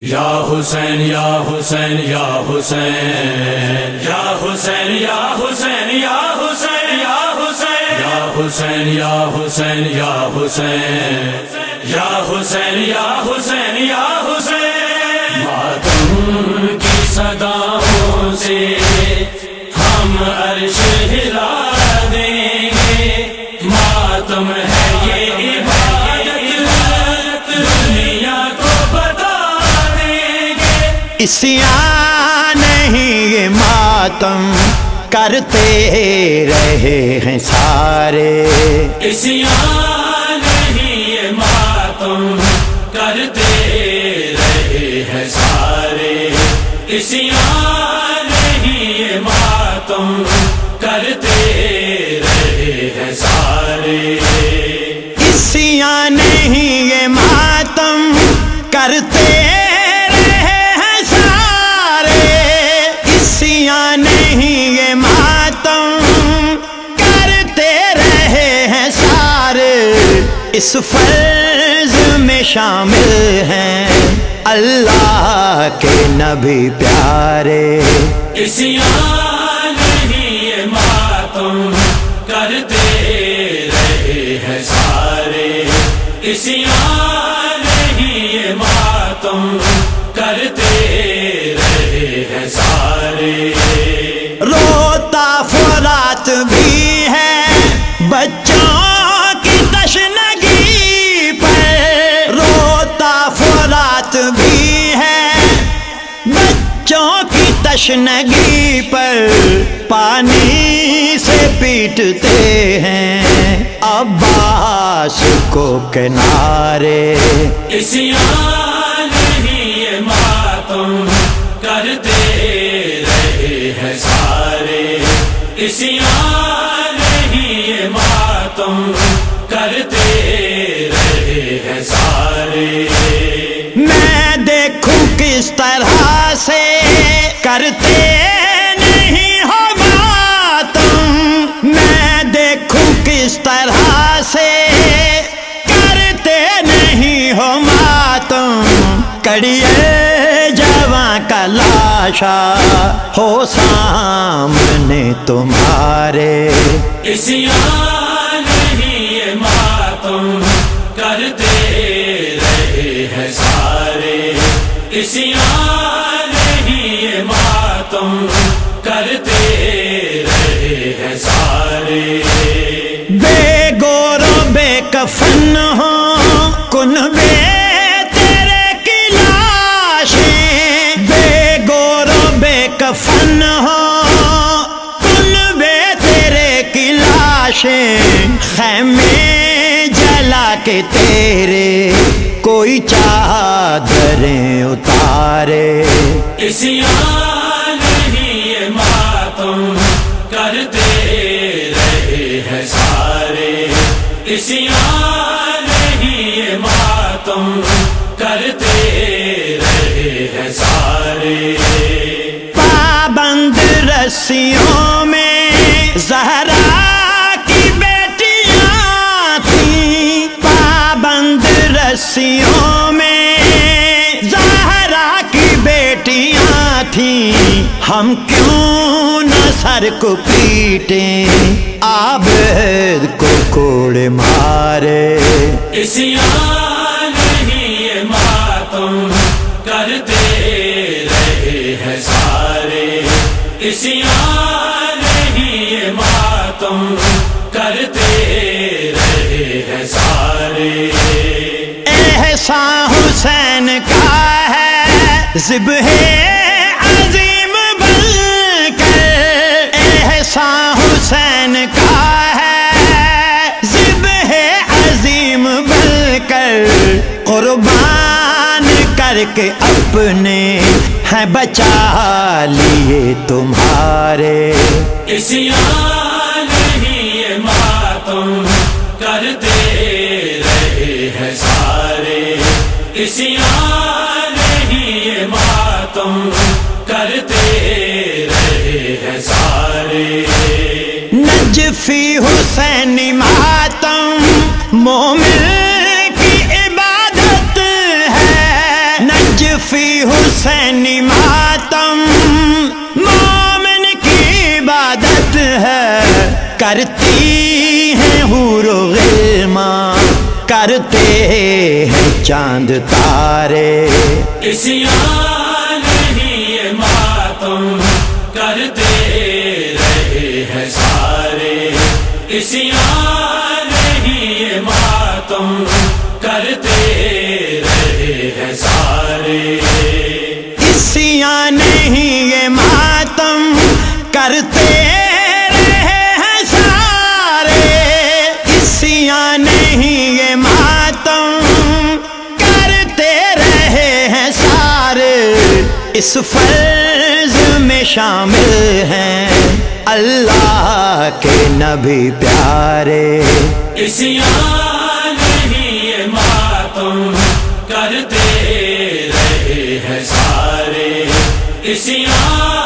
یا حسین یا حسین یا حسین. یا حسین یا حسین یا حسین یا حسین. یا حسین یا حسین یا حسین. یا حسین یا حسین یا حسین. ماتم کی صداؤں سے ہم عرش ہلا دیں گے۔ ماتم ہے یہ گے اسیاں نہیں یہ ماتم کرتے رہے ہیں سارے۔ اسیاں نہیں یہ ماتم کرتے رہے ہیں سارے۔ اسیاں نہیں یہ ماتم اس فرض میں شامل ہیں اللہ کے نبی پیارے۔ اسیاں ماتم کرتے رہے ہیں سارے۔ اسیاں ماتم کرتے رہے ہیں سارے۔ روتا فرات بھی ہے، بچوں تشنگی پر پانی سے پیٹتے ہیں۔ عباس کو کنارے۔ اسیاں نہیں یہ ماتم کرتے رہے ہیں سارے۔ اسیاں نہیں یہ ماتم کرتے رہے ہیں سارے۔ میں دیکھوں کس طرح کڑیے جواں کا لاشا ہو سامنے تمہارے۔ اسیاں نہیں یہ ماتم کرتے رہے ہیں سارے۔ اسیاں نہیں یہ ماتم کرتے رہے ہیں سارے۔ بے گورو، بے کفن ہو، کن بے جلا کے تیرے کوئی چادریں اتارے۔ اسیاں نہیں یہ ماتم کرتے رہے ہیں سارے۔ اسیاں نہیں یہ ماتم کرتے رہے ہیں سارے۔ پابند رسیوں میں زہرا رسیوں میں زہرا کی بیٹیاں تھیں۔ ہم کیوں نہ سر کو پیٹیں۔ آبد کو کوڑے مارے۔ اسیاں نہیں ماتم کرتے رہے ہیں سارے۔ نہیں ماتم کرتے رہے ہیں سارے۔ احسان حسین کا ہے ذب عظیم بل کر۔ احسان حسین کا ہے ذب عظیم بل کر۔ قربان کر کے اپنے ہیں، بچا لیے تمہارے۔ اسیاں نہیں یہ ماتم کرتے رہے ہیں سارے نجفی حسین ماتم، مومن کی عبادت ہے۔ نجفی حسینی ماتم، مومن کی عبادت ہے۔ کرتی ہیں حور و کرتے ہیں چاند تارے۔ ہی ماتم کرتے رہے ہیں سارے۔ ہی ماتم کرتے رہے ہیں سارے۔ اسیاں نہیں یہ ماتم کرتے اس فرض میں شامل ہیں اللہ کے نبی پیارے۔ اسیان ہی ماتم کرتے رہے ہیں سارے۔ اسیان